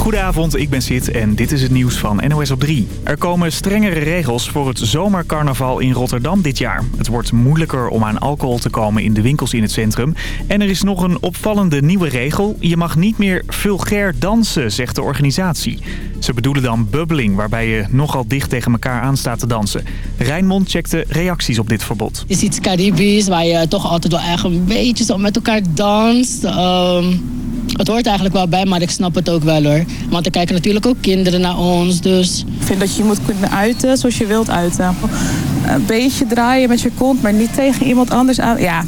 Goedenavond, ik ben Sid en dit is het nieuws van NOS op 3. Er komen strengere regels voor het zomercarnaval in Rotterdam dit jaar. Het wordt moeilijker om aan alcohol te komen in de winkels in het centrum. En er is nog een opvallende nieuwe regel. Je mag niet meer vulgair dansen, zegt de organisatie. Ze bedoelen dan bubbling, waarbij je nogal dicht tegen elkaar aan staat te dansen. Rijnmond checkte reacties op dit verbod. Het is iets Caribisch, waar je toch altijd wel echt een beetje zo met elkaar danst. Ehm, het hoort eigenlijk wel bij, maar ik snap het ook wel hoor. Want er kijken natuurlijk ook kinderen naar ons, dus... Ik vind dat je moet kunnen uiten zoals je wilt uiten. Een beetje draaien met je kont, maar niet tegen iemand anders aan. Ja,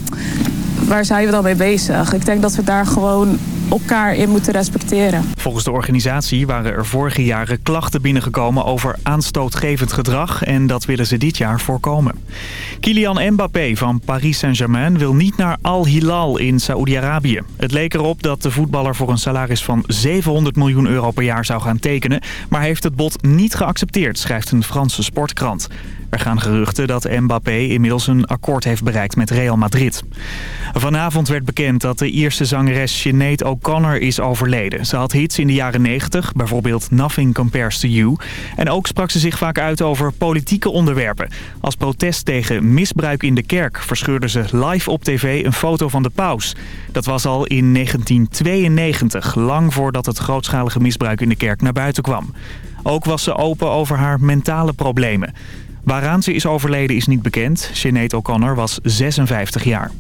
waar zijn we dan mee bezig? Ik denk dat we daar gewoon elkaar in moeten respecteren. Volgens de organisatie waren er vorige jaren klachten binnengekomen over aanstootgevend gedrag en dat willen ze dit jaar voorkomen. Kylian Mbappé van Paris Saint-Germain wil niet naar Al Hilal in Saoedi-Arabië. Het leek erop dat de voetballer voor een salaris van 700 miljoen euro per jaar zou gaan tekenen, maar heeft het bod niet geaccepteerd, schrijft een Franse sportkrant. Er gaan geruchten dat Mbappé inmiddels een akkoord heeft bereikt met Real Madrid. Vanavond werd bekend dat de eerste zangeres Sinead O'Connor is overleden. Ze had hits in de jaren 90, bijvoorbeeld Nothing Compares to You. En ook sprak ze zich vaak uit over politieke onderwerpen. Als protest tegen misbruik in de kerk verscheurde ze live op tv een foto van de paus. Dat was al in 1992, lang voordat het grootschalige misbruik in de kerk naar buiten kwam. Ook was ze open over haar mentale problemen. Waaraan ze is overleden is niet bekend. Sinead O'Connor was 56 jaar.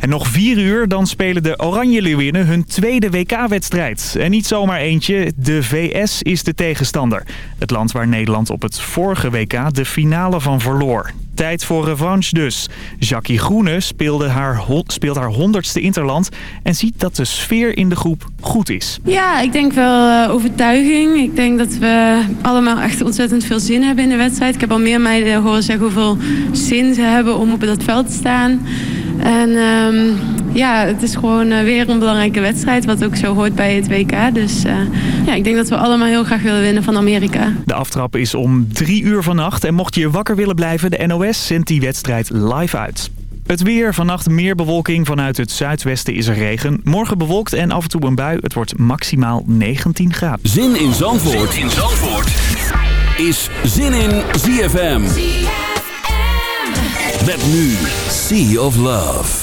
En nog vier uur, dan spelen de Oranje Leeuwinnen hun tweede WK-wedstrijd. En niet zomaar eentje, de VS is de tegenstander. Het land waar Nederland op het vorige WK de finale van verloor. Tijd voor revanche dus. Jackie Groene speelde haar, speelt haar honderdste Interland... en ziet dat de sfeer in de groep goed is. Ja, ik denk wel uh, overtuiging. Ik denk dat we allemaal echt ontzettend veel zin hebben in de wedstrijd. Ik heb al meer meiden horen zeggen hoeveel zin ze hebben om op dat veld te staan... En um, ja, het is gewoon uh, weer een belangrijke wedstrijd, wat ook zo hoort bij het WK. Dus uh, ja, ik denk dat we allemaal heel graag willen winnen van Amerika. De aftrap is om drie uur vannacht. En mocht je wakker willen blijven, de NOS zendt die wedstrijd live uit. Het weer, vannacht meer bewolking. Vanuit het zuidwesten is er regen. Morgen bewolkt en af en toe een bui. Het wordt maximaal 19 graden. Zin in Zandvoort, zin in Zandvoort. is Zin in ZFM. Met nu Sea of Love.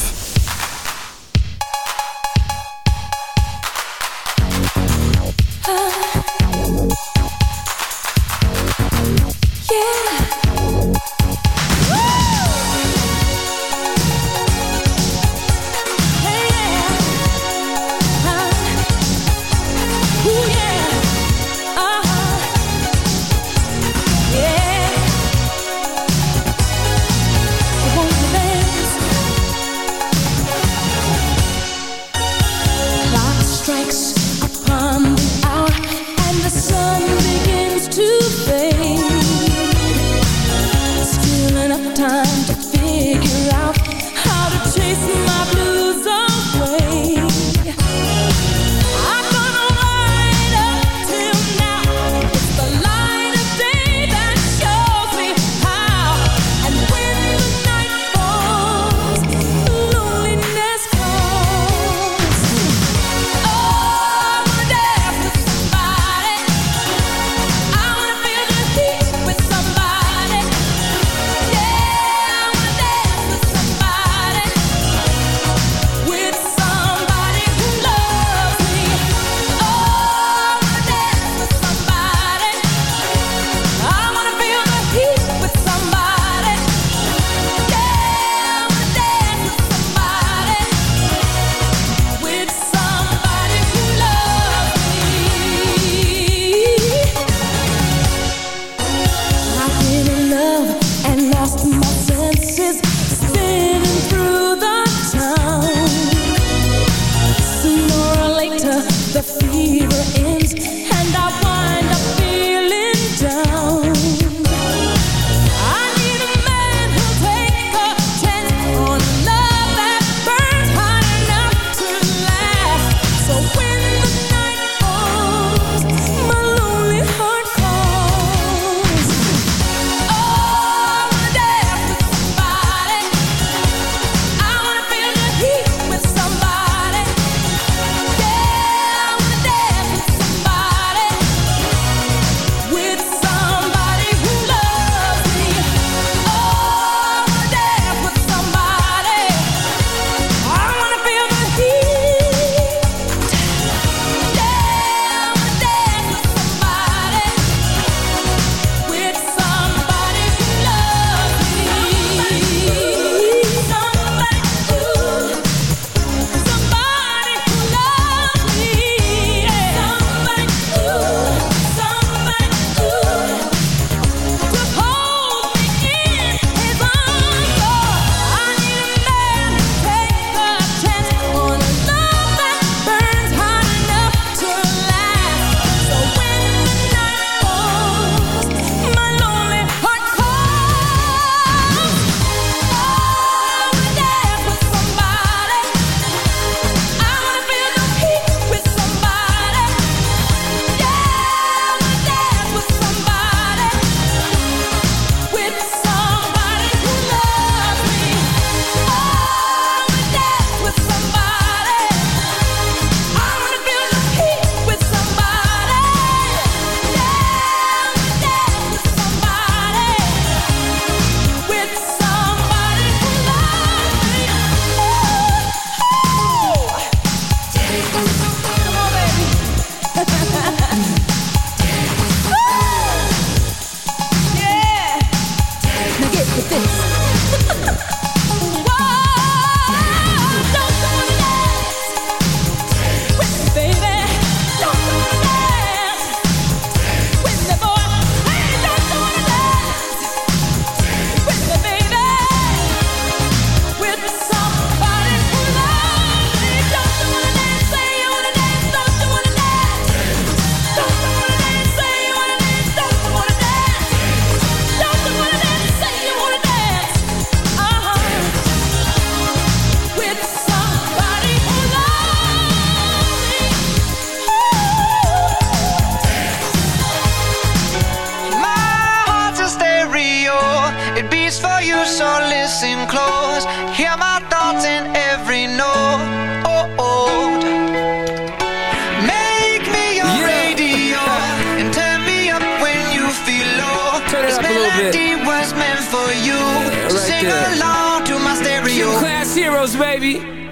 baby.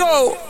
Go!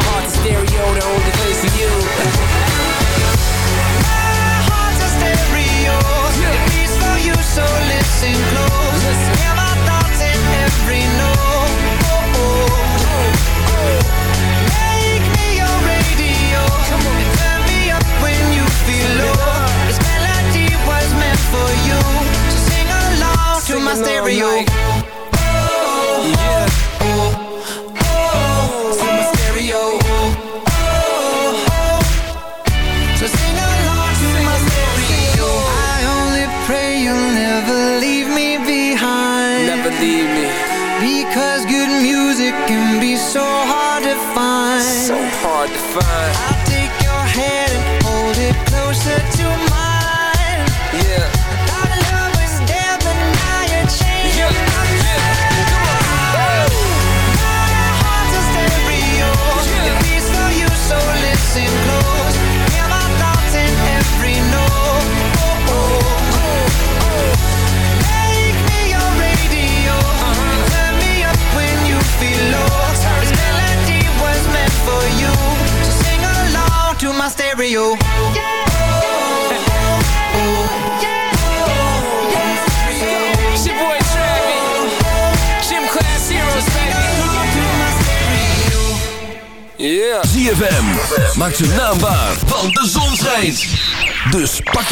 heart's a stereo, the only place for you.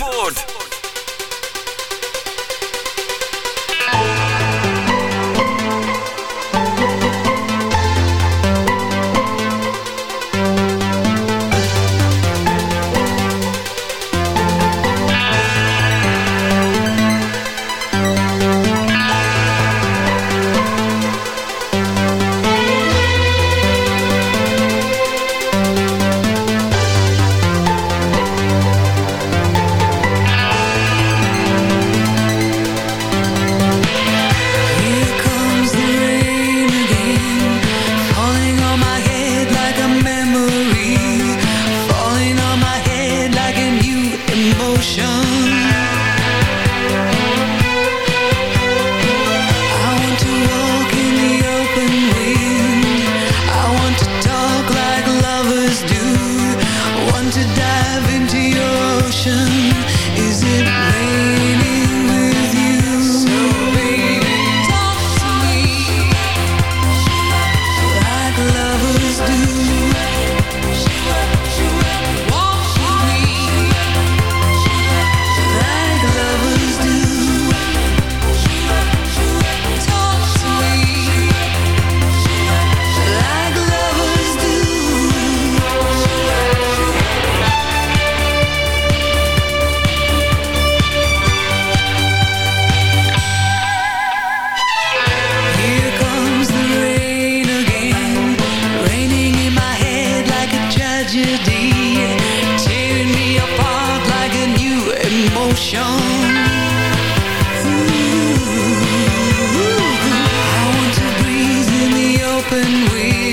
Zandvoort. Open wind.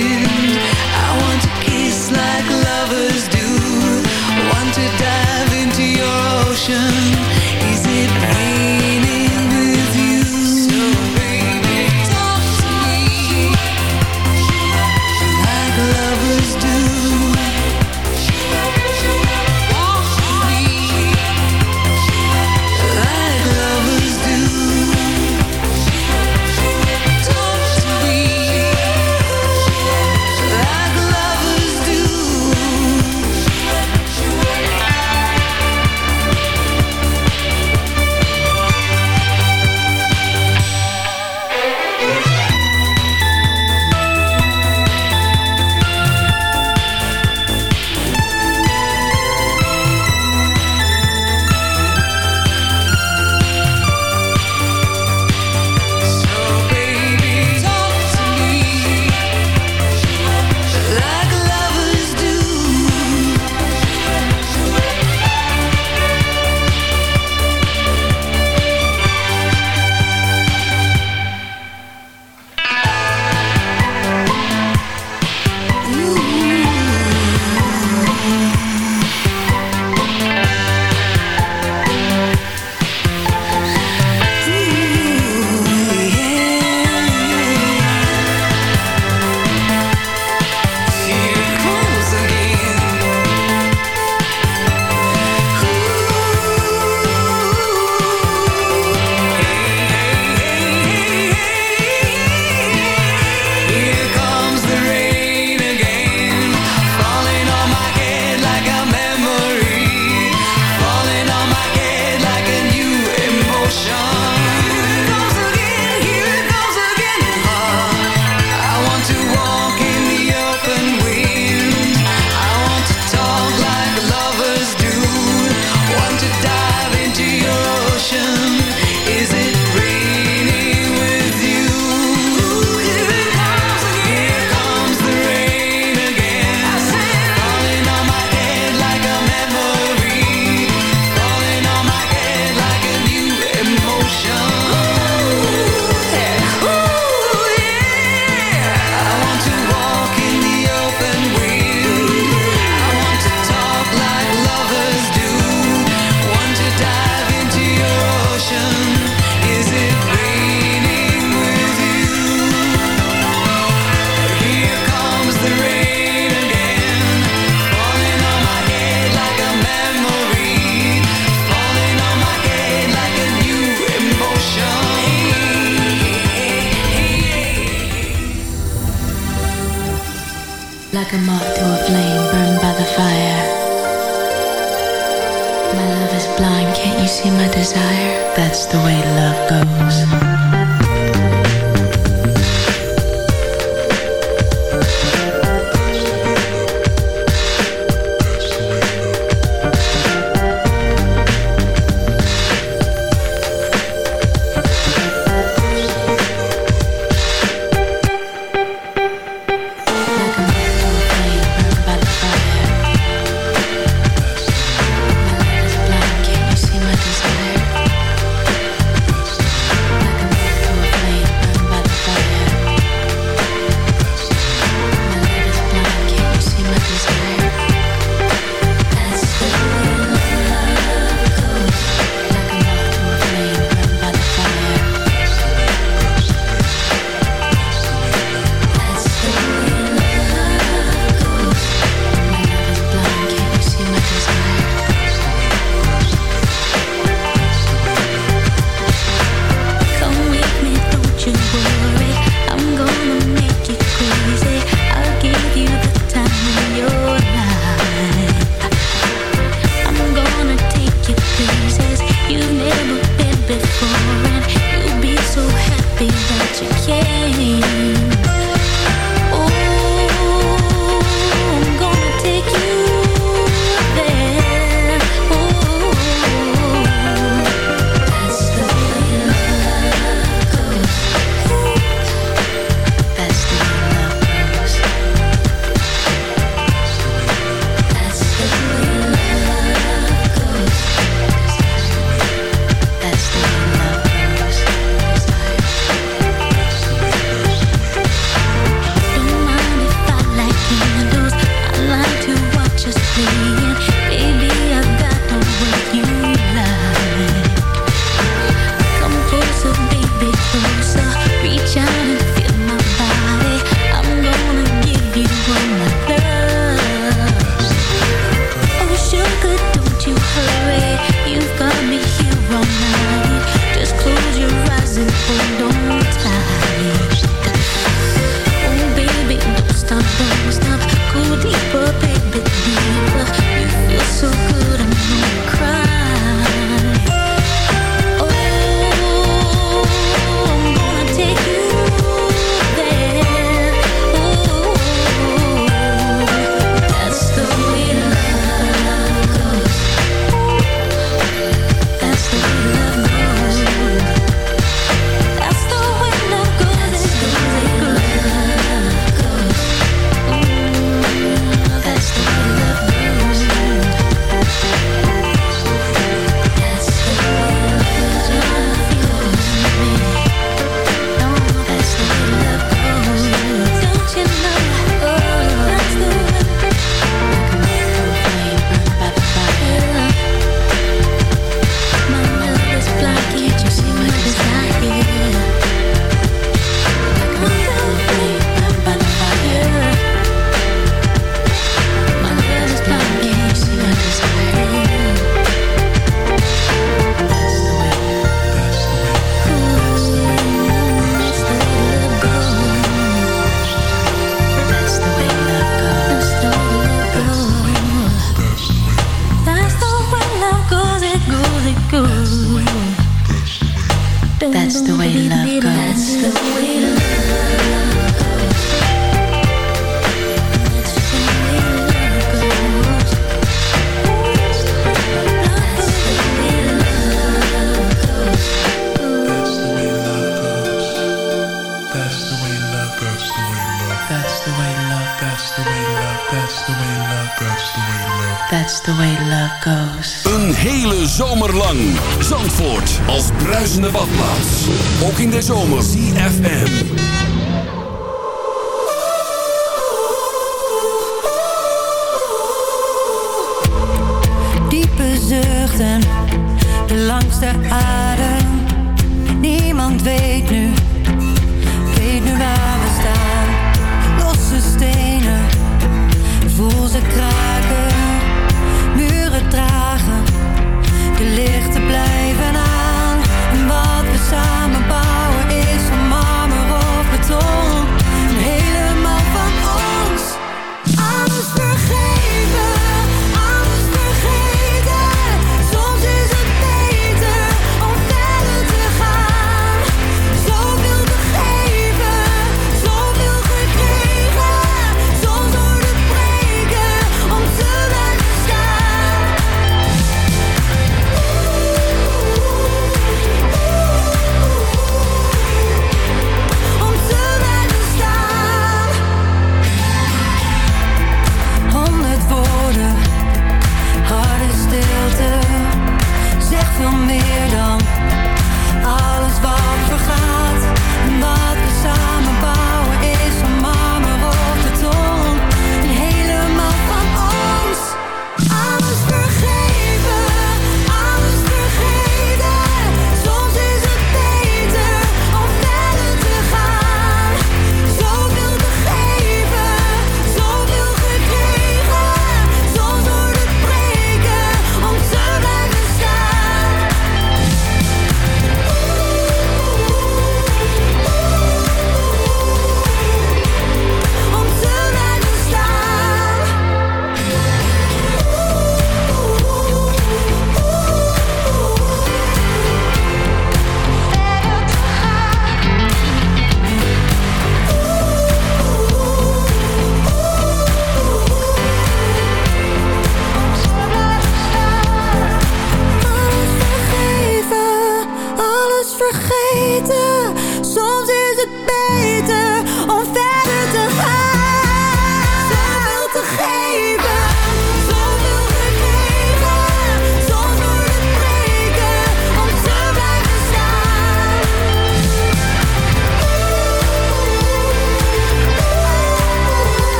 In de zomer. CFM. Diepe zuchten, de langste adem.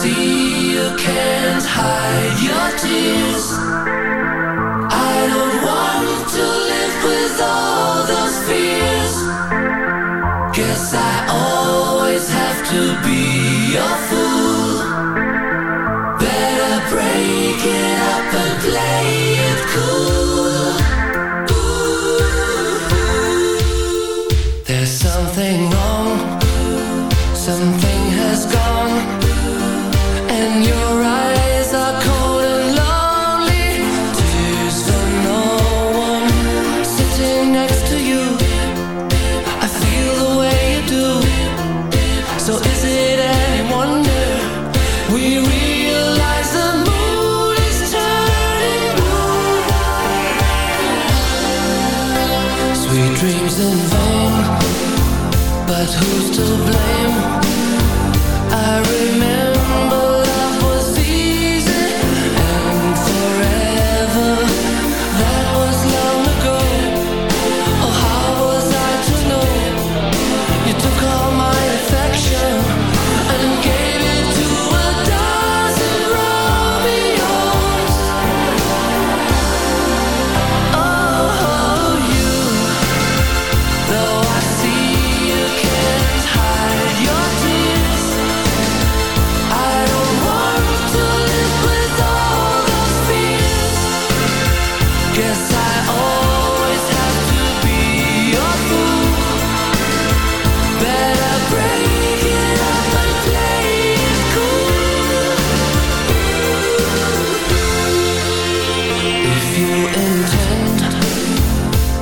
See you can't hide your tears.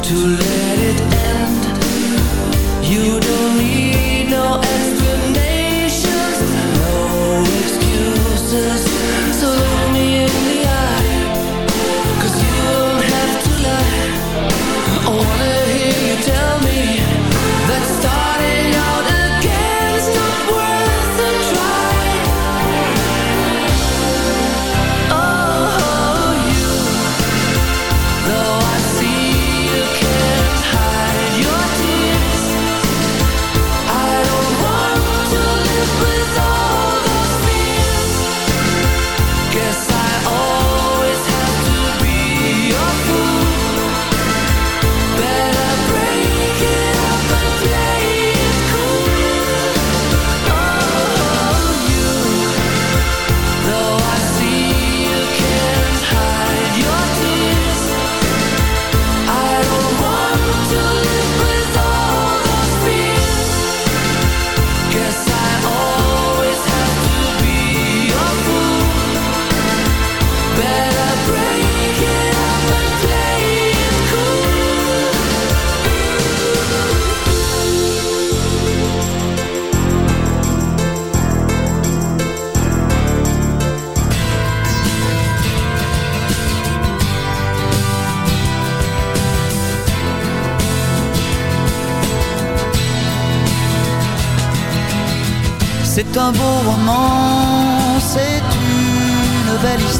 To let it end, you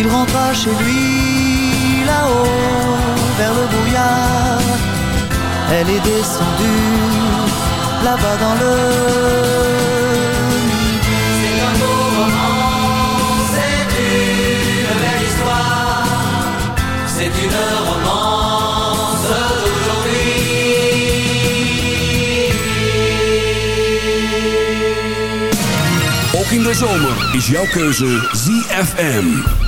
Il rentra chez lui là-haut vers le brouillard. Elle est descendue là-bas dans le. C'est un beau roman, c'est une belle histoire, c'est une romance d'aujourd'hui. Ook in de zomer is jouw keuze ZFM.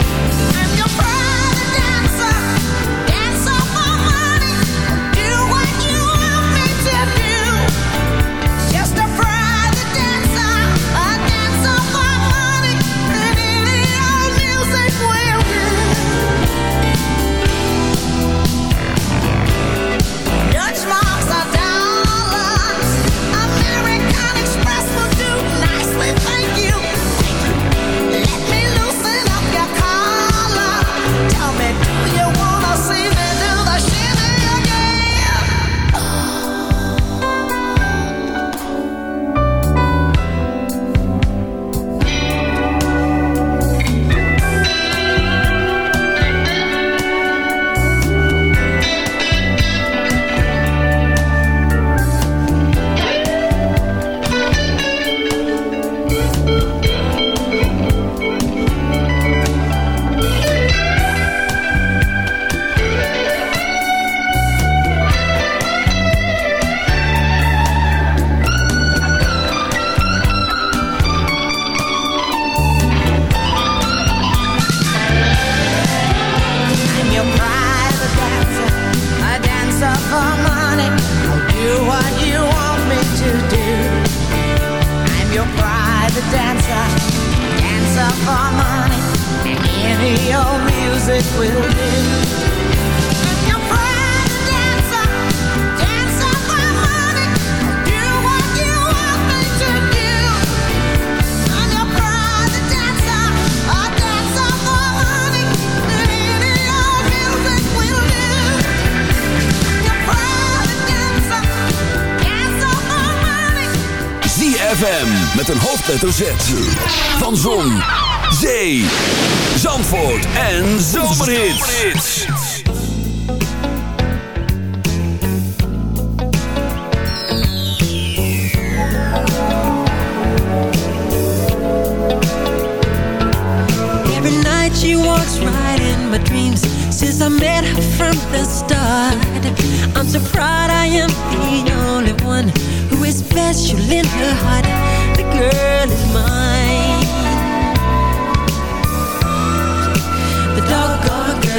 van zon,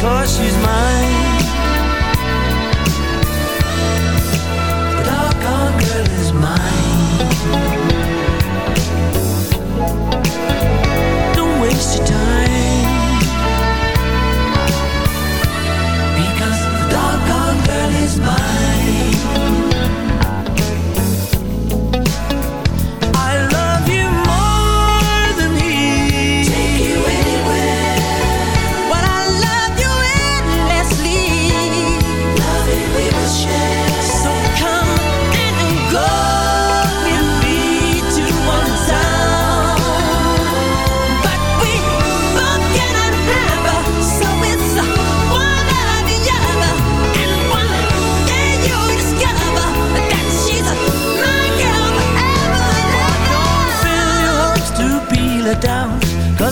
cause she's mine.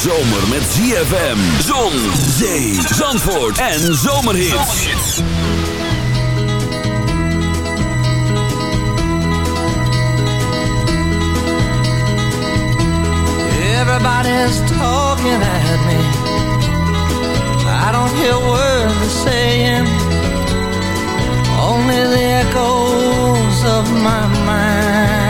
zomer met ZFM, zon, zee, zandvoort en zomerhits. Everybody's talking at me. I don't hear words saying, only the echoes of my mind.